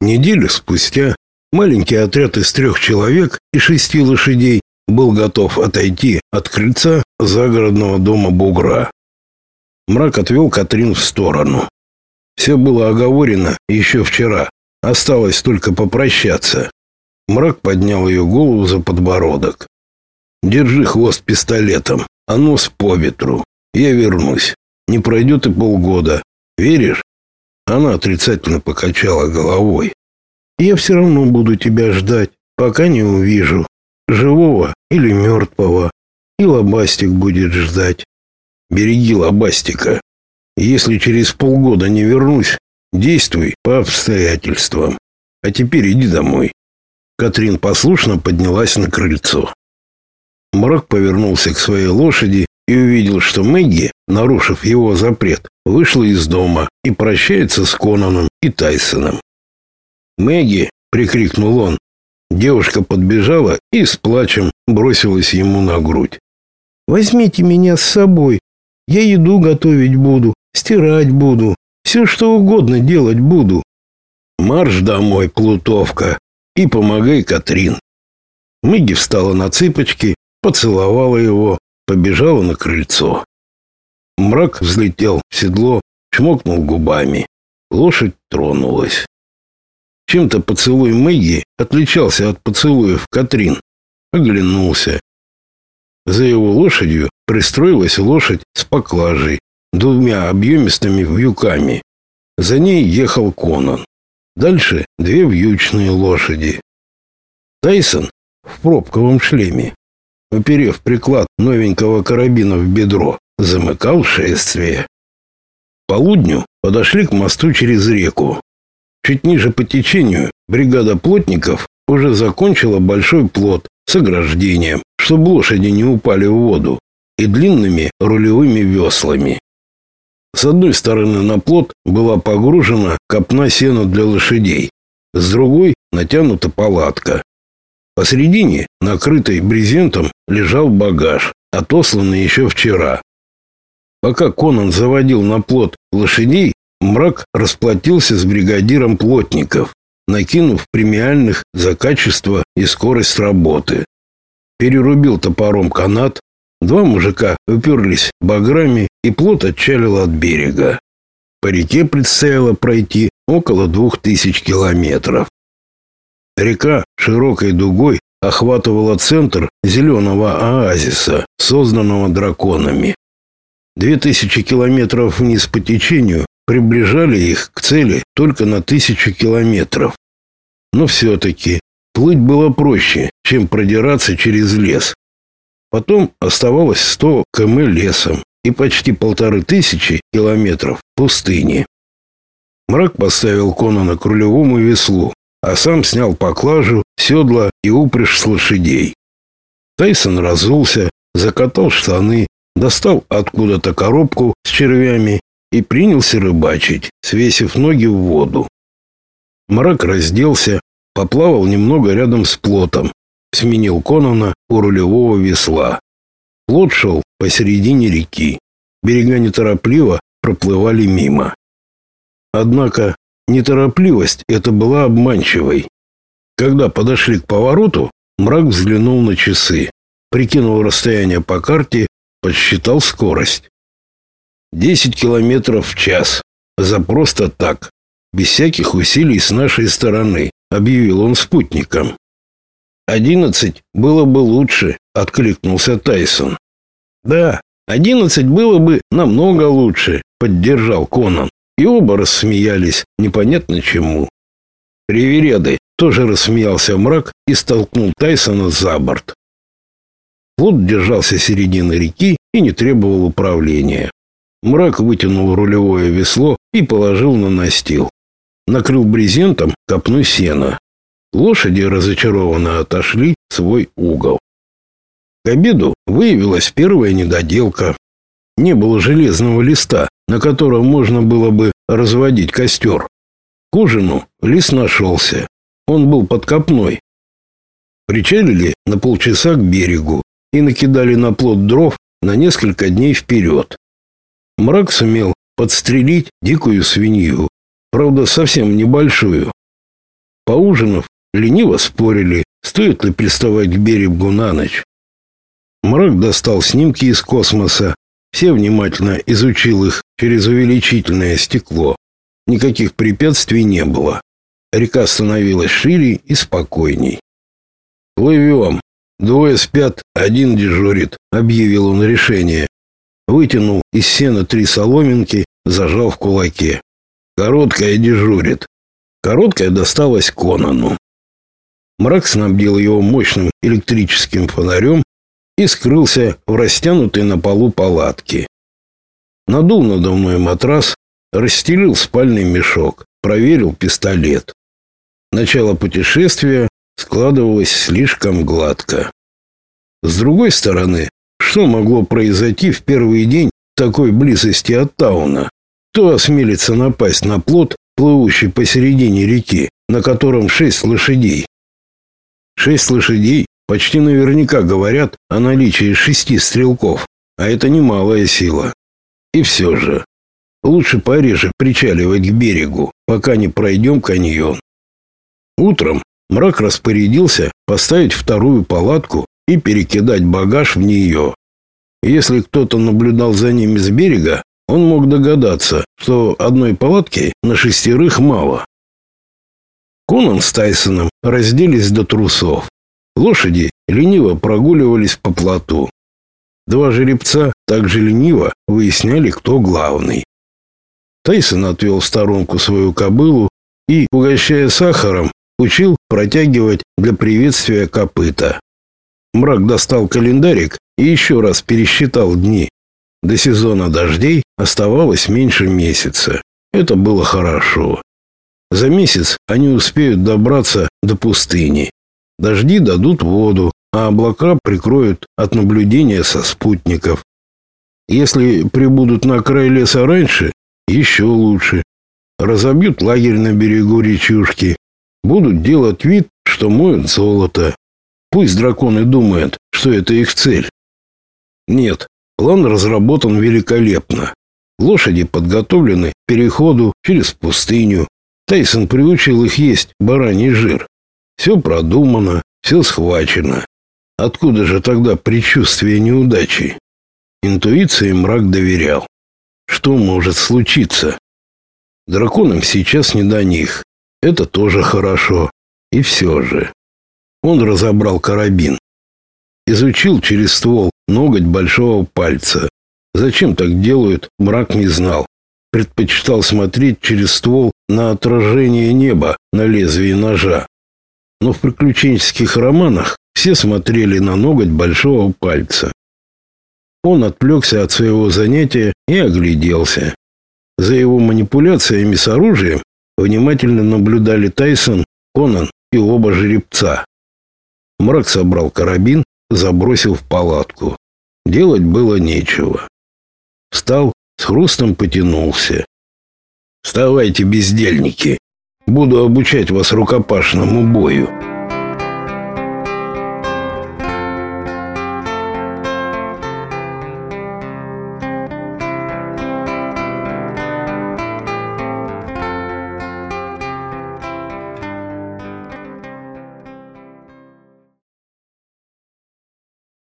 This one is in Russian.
Неделю спустя маленький отряд из трех человек и шести лошадей был готов отойти от крыльца загородного дома Бугра. Мрак отвел Катрин в сторону. Все было оговорено еще вчера, осталось только попрощаться. Мрак поднял ее голову за подбородок. «Держи хвост пистолетом, а нос по ветру. Я вернусь. Не пройдет и полгода. Веришь?» Она отрицательно покачала головой. «Я все равно буду тебя ждать, пока не увижу. Живого или мертвого. И лобастик будет ждать. Береги лобастика. Если через полгода не вернусь, действуй по обстоятельствам. А теперь иди домой». Катрин послушно поднялась на крыльцо. Мрак повернулся к своей лошади и увидел, что Мэгги, нарушив его запрет, вышла из дома и прощается с Конаном и Тайсоном. «Мэгги!» — прикрикнул он. Девушка подбежала и с плачем бросилась ему на грудь. «Возьмите меня с собой. Я еду готовить буду, стирать буду, все что угодно делать буду». «Марш домой, Плутовка, и помогай Катрин». Мэгги встала на цыпочки, поцеловала его, побежала на крыльцо. Мрак взлетел в седло, чмокнул губами. Лошадь тронулась. Чем-то поцелуй Мэгги отличался от поцелуев Катрин. Оглянулся. За его лошадью пристроилась лошадь с поклажей, двумя объемистыми вьюками. За ней ехал Конан. Дальше две вьючные лошади. Тайсон в пробковом шлеме, уперев приклад новенького карабина в бедро, замыкал шествие. полудню подошли к мосту через реку. Чуть ниже по течению бригада плотников уже закончила большой плот с ограждением, чтобы лошади не упали в воду, и длинными рулевыми веслами. С одной стороны на плот была погружена копна сена для лошадей, с другой натянута палатка. Посредине, накрытый брезентом, лежал багаж, отосланный еще вчера. Пока Конан заводил на плот лошадей, Мрак расплатился с бригадиром плотников, накинув премиальных за качество и скорость работы. Перерубил топором канат, два мужика уперлись баграми, и плот отчалил от берега. По реке предстояло пройти около двух тысяч километров. Река широкой дугой охватывала центр зеленого оазиса, созданного драконами. Две тысячи километров вниз по течению приближали их к цели только на тысячу километров. Но все-таки плыть было проще, чем продираться через лес. Потом оставалось 100 км лесом и почти полторы тысячи километров пустыни. Мрак поставил Конана к рулевому веслу, а сам снял поклажу, седла и упряжь с лошадей. Тайсон разулся, закатал штаны достал откуда-то коробку с червями и принялся рыбачить, свесив ноги в воду. Мрак разделся, поплавал немного рядом с плотом, сменил Конона у рулевого весла. Плот шел посередине реки. Берега неторопливо проплывали мимо. Однако неторопливость эта была обманчивой. Когда подошли к повороту, мрак взглянул на часы, прикинул расстояние по карте подсчитал скорость. 10 километров в час. За просто так, без всяких усилий с нашей стороны, объявил он спутникам. «Одиннадцать было бы лучше», — откликнулся Тайсон. «Да, одиннадцать было бы намного лучше», — поддержал Конан. И оба рассмеялись, непонятно чему. Привереды тоже рассмеялся мрак и столкнул Тайсона за борт. Плот держался середины реки и не требовал управления. Мрак вытянул рулевое весло и положил на настил. Накрыл брезентом копну сена. Лошади разочарованно отошли в свой угол. К обеду выявилась первая недоделка. Не было железного листа, на котором можно было бы разводить костер. К ужину лист нашелся. Он был под копной. Причалили на полчаса к берегу и накидали на плод дров на несколько дней вперед. Мрак сумел подстрелить дикую свинью, правда, совсем небольшую. Поужинав, лениво спорили, стоит ли приставать к берегу на ночь. Мрак достал снимки из космоса, все внимательно изучил их через увеличительное стекло. Никаких препятствий не было. Река становилась шире и спокойней. «Плывем. Двое спят, один дежурит», — объявил он решение. Вытянул из сена три соломинки, зажал в кулаке. «Короткая дежурит». Короткая досталась Конану. Мрак снабдил его мощным электрическим фонарем и скрылся в растянутой на полу палатке. Надул надо мной матрас, расстелил спальный мешок, проверил пистолет. Начало путешествия складывалось слишком гладко. С другой стороны, что могло произойти в первый день такой близости от Тауна? Кто осмелится напасть на плот, плывущий посередине реки, на котором шесть лошадей? Шесть лошадей почти наверняка говорят о наличии шести стрелков, а это немалая сила. И все же, лучше пореже причаливать к берегу, пока не пройдем каньон. Утром мрак распорядился поставить вторую палатку и перекидать багаж в нее. Если кто-то наблюдал за ними с берега, он мог догадаться, что одной палатки на шестерых мало. Конан с Тайсоном разделись до трусов. Лошади лениво прогуливались по плоту. Два жеребца также лениво выясняли, кто главный. Тайсон отвел в сторонку свою кобылу и, угощая сахаром, учил протягивать для приветствия копыта. Мрак достал календарик и еще раз пересчитал дни. До сезона дождей оставалось меньше месяца. Это было хорошо. За месяц они успеют добраться до пустыни. Дожди дадут воду, а облака прикроют от наблюдения со спутников. Если прибудут на край леса раньше, еще лучше. Разобьют лагерь на берегу речушки, будут делать вид, что моют золото. Пусть драконы думают, что это их цель. Нет, план разработан великолепно. Лошади подготовлены к переходу через пустыню. Тайсон приучил их есть бараний жир. Все продумано, все схвачено. Откуда же тогда предчувствие неудачи? Интуиции мрак доверял. Что может случиться? Драконам сейчас не до них. Это тоже хорошо. И все же. Он разобрал карабин. Изучил через ствол ноготь большого пальца. Зачем так делают, мрак не знал предпочитал смотреть через ствол на отражение неба на лезвии ножа. Но в приключенческих романах все смотрели на ноготь большого пальца. Он отвлекся от своего занятия и огляделся. За его манипуляциями с оружием внимательно наблюдали Тайсон, Конан и оба жеребца. Мрак собрал карабин, забросил в палатку. Делать было нечего. Встал с хрустом потянулся. «Вставайте, бездельники! Буду обучать вас рукопашному бою!»